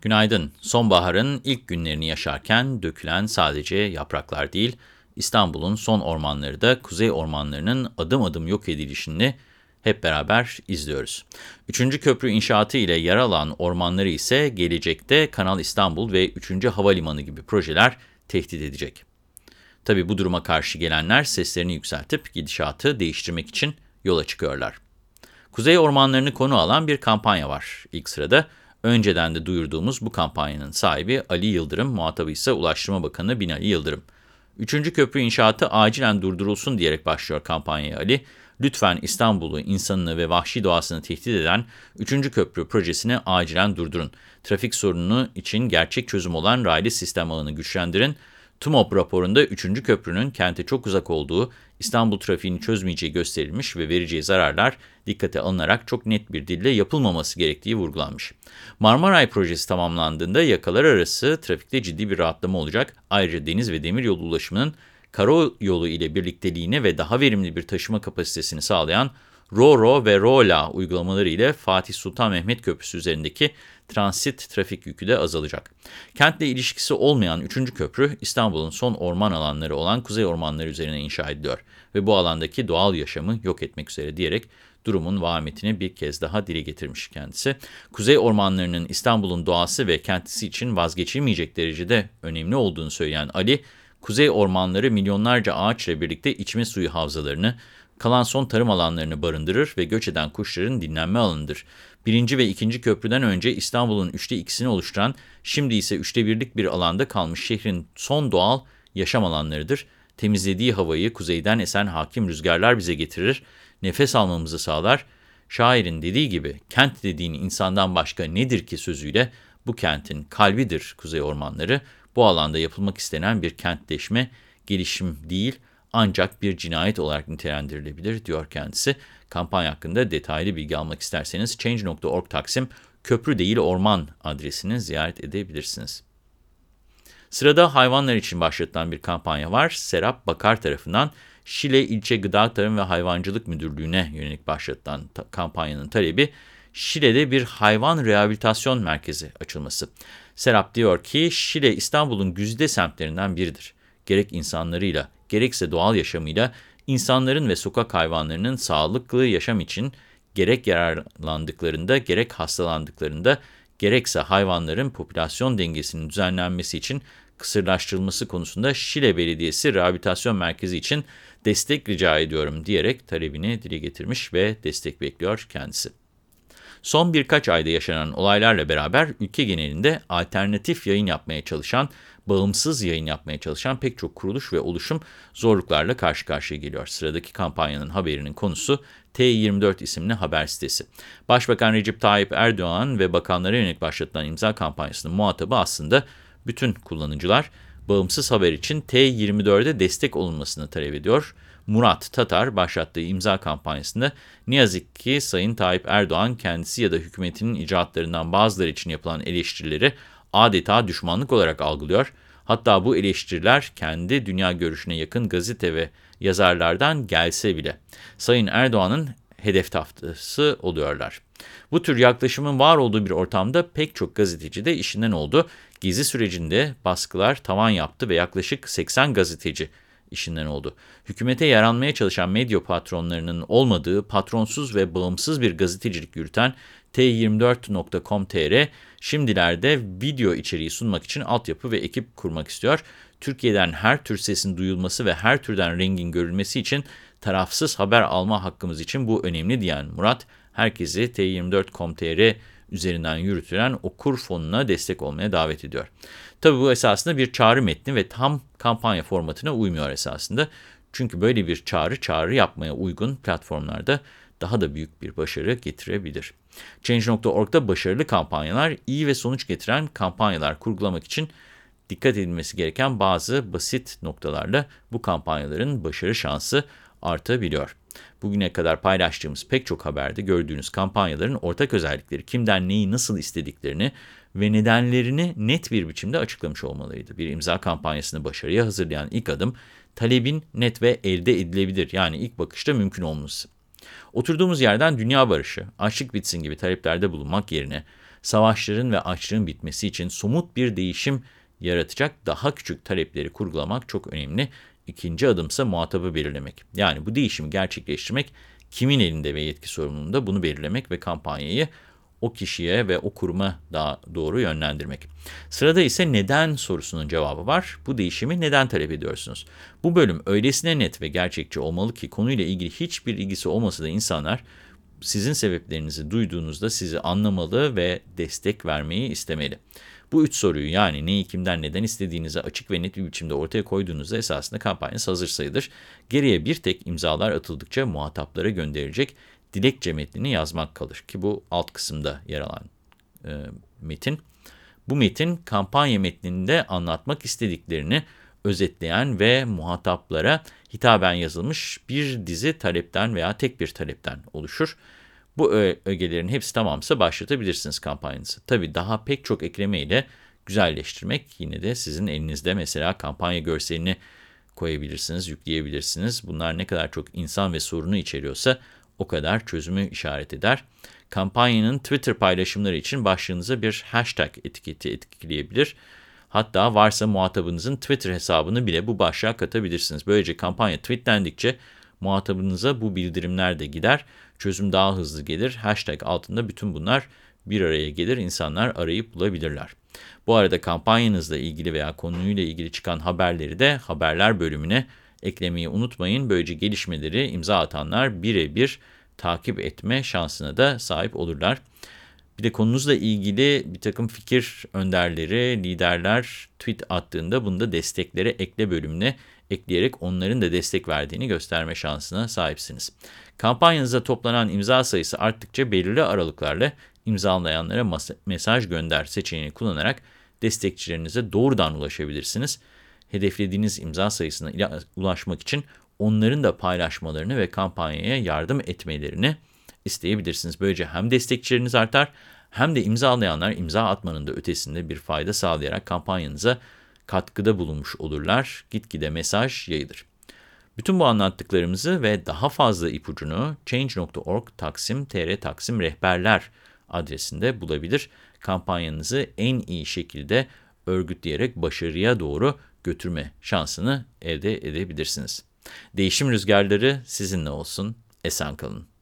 Günaydın. Sonbaharın ilk günlerini yaşarken dökülen sadece yapraklar değil, İstanbul'un son ormanları da kuzey ormanlarının adım adım yok edilişini hep beraber izliyoruz. Üçüncü köprü inşaatı ile yer alan ormanları ise gelecekte Kanal İstanbul ve 3. Havalimanı gibi projeler tehdit edecek. Tabi bu duruma karşı gelenler seslerini yükseltip gidişatı değiştirmek için yola çıkıyorlar. Kuzey ormanlarını konu alan bir kampanya var ilk sırada. Önceden de duyurduğumuz bu kampanyanın sahibi Ali Yıldırım, muhatabı ise Ulaştırma Bakanı Binali Yıldırım. Üçüncü köprü inşaatı acilen durdurulsun diyerek başlıyor kampanyaya Ali. Lütfen İstanbul'u, insanını ve vahşi doğasını tehdit eden 3. köprü projesini acilen durdurun. Trafik sorunu için gerçek çözüm olan raylı sistem ağını güçlendirin. TUMOP raporunda 3. köprünün kente çok uzak olduğu, İstanbul trafiğini çözmeyeceği gösterilmiş ve vereceği zararlar dikkate alınarak çok net bir dille yapılmaması gerektiği vurgulanmış. Marmaray projesi tamamlandığında yakalar arası trafikte ciddi bir rahatlama olacak. Ayrıca deniz ve demiryolu ulaşımının karayolu ile birlikteliğini ve daha verimli bir taşıma kapasitesini sağlayan RORO ve ROLA uygulamaları ile Fatih Sultan Mehmet Köprüsü üzerindeki transit trafik yükü de azalacak. Kentle ilişkisi olmayan 3. köprü İstanbul'un son orman alanları olan kuzey ormanları üzerine inşa ediliyor ve bu alandaki doğal yaşamı yok etmek üzere diyerek durumun vahametini bir kez daha dile getirmiş kendisi. Kuzey ormanlarının İstanbul'un doğası ve kentisi için vazgeçilmeyecek derecede önemli olduğunu söyleyen Ali, kuzey ormanları milyonlarca ağaçla birlikte içme suyu havzalarını, kalan son tarım alanlarını barındırır ve göç eden kuşların dinlenme alanıdır. Birinci ve ikinci köprüden önce İstanbul'un üçte ikisini oluşturan, şimdi ise üçte birlik bir alanda kalmış şehrin son doğal yaşam alanlarıdır. Temizlediği havayı kuzeyden esen hakim rüzgarlar bize getirir, nefes almamızı sağlar. Şairin dediği gibi, kent dediğin insandan başka nedir ki sözüyle, bu kentin kalbidir kuzey ormanları. Bu alanda yapılmak istenen bir kentleşme, gelişim değil, ancak bir cinayet olarak nitelendirilebilir diyor kendisi. Kampanya hakkında detaylı bilgi almak isterseniz change.org taksim köprü değil orman adresini ziyaret edebilirsiniz. Sırada hayvanlar için başlatılan bir kampanya var. Serap Bakar tarafından Şile İlçe Gıda Tarım ve Hayvancılık Müdürlüğü'ne yönelik başlatılan ta kampanyanın talebi Şile'de bir hayvan rehabilitasyon merkezi açılması. Serap diyor ki Şile İstanbul'un güzide semtlerinden biridir. Gerek insanlarıyla gerekse doğal yaşamıyla insanların ve sokak hayvanlarının sağlıklı yaşam için gerek yararlandıklarında gerek hastalandıklarında gerekse hayvanların popülasyon dengesinin düzenlenmesi için kısırlaştırılması konusunda Şile Belediyesi Rehabilitasyon Merkezi için destek rica ediyorum diyerek talebini dile getirmiş ve destek bekliyor kendisi. Son birkaç ayda yaşanan olaylarla beraber ülke genelinde alternatif yayın yapmaya çalışan, bağımsız yayın yapmaya çalışan pek çok kuruluş ve oluşum zorluklarla karşı karşıya geliyor. Sıradaki kampanyanın haberinin konusu T24 isimli haber sitesi. Başbakan Recep Tayyip Erdoğan ve bakanlara yönelik başlatılan imza kampanyasının muhatabı aslında bütün kullanıcılar bağımsız haber için T24'e destek olunmasını talep ediyor. Murat Tatar başlattığı imza kampanyasında ne yazık ki Sayın Tayyip Erdoğan kendisi ya da hükümetinin icraatlarından bazıları için yapılan eleştirileri adeta düşmanlık olarak algılıyor. Hatta bu eleştiriler kendi dünya görüşüne yakın gazete ve yazarlardan gelse bile Sayın Erdoğan'ın hedef tahtası oluyorlar. Bu tür yaklaşımın var olduğu bir ortamda pek çok gazeteci de işinden oldu. Gezi sürecinde baskılar tavan yaptı ve yaklaşık 80 gazeteci işinden oldu. Hükümete yaranmaya çalışan medya patronlarının olmadığı patronsuz ve bağımsız bir gazetecilik yürüten t24.com.tr şimdilerde video içeriği sunmak için altyapı ve ekip kurmak istiyor. Türkiye'den her tür sesin duyulması ve her türden rengin görülmesi için tarafsız haber alma hakkımız için bu önemli diyen Murat, herkesi t24.com.tr üzerinden yürütülen okur fonuna destek olmaya davet ediyor. Tabii bu esasında bir çağrı metni ve tam kampanya formatına uymuyor esasında. Çünkü böyle bir çağrı, çağrı yapmaya uygun platformlarda daha da büyük bir başarı getirebilir. Change.org'da başarılı kampanyalar, iyi ve sonuç getiren kampanyalar kurgulamak için dikkat edilmesi gereken bazı basit noktalarla bu kampanyaların başarı şansı artabiliyor. Bugüne kadar paylaştığımız pek çok haberde gördüğünüz kampanyaların ortak özellikleri, kimden neyi nasıl istediklerini ve nedenlerini net bir biçimde açıklamış olmalıydı. Bir imza kampanyasını başarıya hazırlayan ilk adım, talebin net ve elde edilebilir yani ilk bakışta mümkün olması. Oturduğumuz yerden dünya barışı, açlık bitsin gibi taleplerde bulunmak yerine, Savaşların ve açlığın bitmesi için somut bir değişim yaratacak daha küçük talepleri kurgulamak çok önemli. İkinci adımsa muhatabı belirlemek. Yani bu değişimi gerçekleştirmek kimin elinde ve yetki sorumluluğunda bunu belirlemek ve kampanyayı o kişiye ve o kuruma daha doğru yönlendirmek. Sırada ise neden sorusunun cevabı var. Bu değişimi neden talep ediyorsunuz? Bu bölüm öylesine net ve gerçekçi olmalı ki konuyla ilgili hiçbir ilgisi olmasa da insanlar sizin sebeplerinizi duyduğunuzda sizi anlamalı ve destek vermeyi istemeli. Bu üç soruyu yani neyi kimden neden istediğinizi açık ve net bir biçimde ortaya koyduğunuzda esasında kampanyanız hazır sayılır. Geriye bir tek imzalar atıldıkça muhataplara gönderilecek dilekçe metnini yazmak kalır ki bu alt kısımda yer alan e, metin. Bu metin kampanya metninde anlatmak istediklerini özetleyen ve muhataplara hitaben yazılmış bir dizi talepten veya tek bir talepten oluşur. Bu ögelerin hepsi tamamsa başlatabilirsiniz kampanyanızı. Tabii daha pek çok ekleme ile güzelleştirmek yine de sizin elinizde. Mesela kampanya görselini koyabilirsiniz, yükleyebilirsiniz. Bunlar ne kadar çok insan ve sorunu içeriyorsa o kadar çözümü işaret eder. Kampanyanın Twitter paylaşımları için başlığınıza bir hashtag etiketi etkileyebilir. Hatta varsa muhatabınızın Twitter hesabını bile bu başlığa katabilirsiniz. Böylece kampanya tweetlendikçe muhatabınıza bu bildirimler de gider. Çözüm daha hızlı gelir. Hashtag altında bütün bunlar bir araya gelir. İnsanlar arayıp bulabilirler. Bu arada kampanyanızla ilgili veya konuyla ilgili çıkan haberleri de haberler bölümüne eklemeyi unutmayın. Böylece gelişmeleri imza atanlar birebir takip etme şansına da sahip olurlar. Bir de konunuzla ilgili bir takım fikir önderleri, liderler tweet attığında bunu da desteklere ekle bölümüne ekleyerek onların da destek verdiğini gösterme şansına sahipsiniz. Kampanyanıza toplanan imza sayısı arttıkça belirli aralıklarla imzalayanlara mesaj gönder seçeneğini kullanarak destekçilerinize doğrudan ulaşabilirsiniz. Hedeflediğiniz imza sayısına ulaşmak için onların da paylaşmalarını ve kampanyaya yardım etmelerini isteyebilirsiniz. Böylece hem destekçileriniz artar hem de imzalayanlar imza atmanın da ötesinde bir fayda sağlayarak kampanyanıza katkıda bulunmuş olurlar. Gitgide mesaj yayılır. Bütün bu anlattıklarımızı ve daha fazla ipucunu change.org taksim tr taksim rehberler adresinde bulabilir. Kampanyanızı en iyi şekilde örgütleyerek başarıya doğru götürme şansını elde edebilirsiniz. Değişim rüzgarları sizinle olsun. Esen kalın.